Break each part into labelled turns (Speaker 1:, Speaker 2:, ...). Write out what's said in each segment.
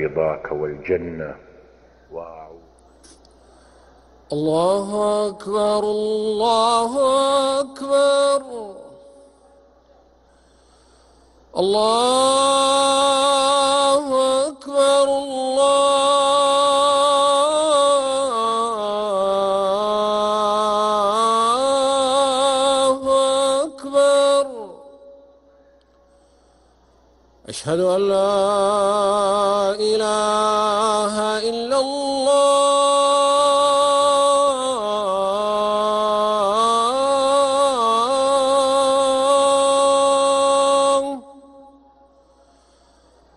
Speaker 1: رضاك والجنة. وأعوذ
Speaker 2: الله أكبر الله أكبر. الله أكبر الله أكبر. أشهد أن لا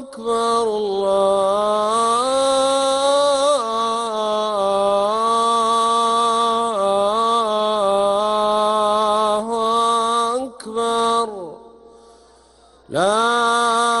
Speaker 2: أكبر الله أكبر. لا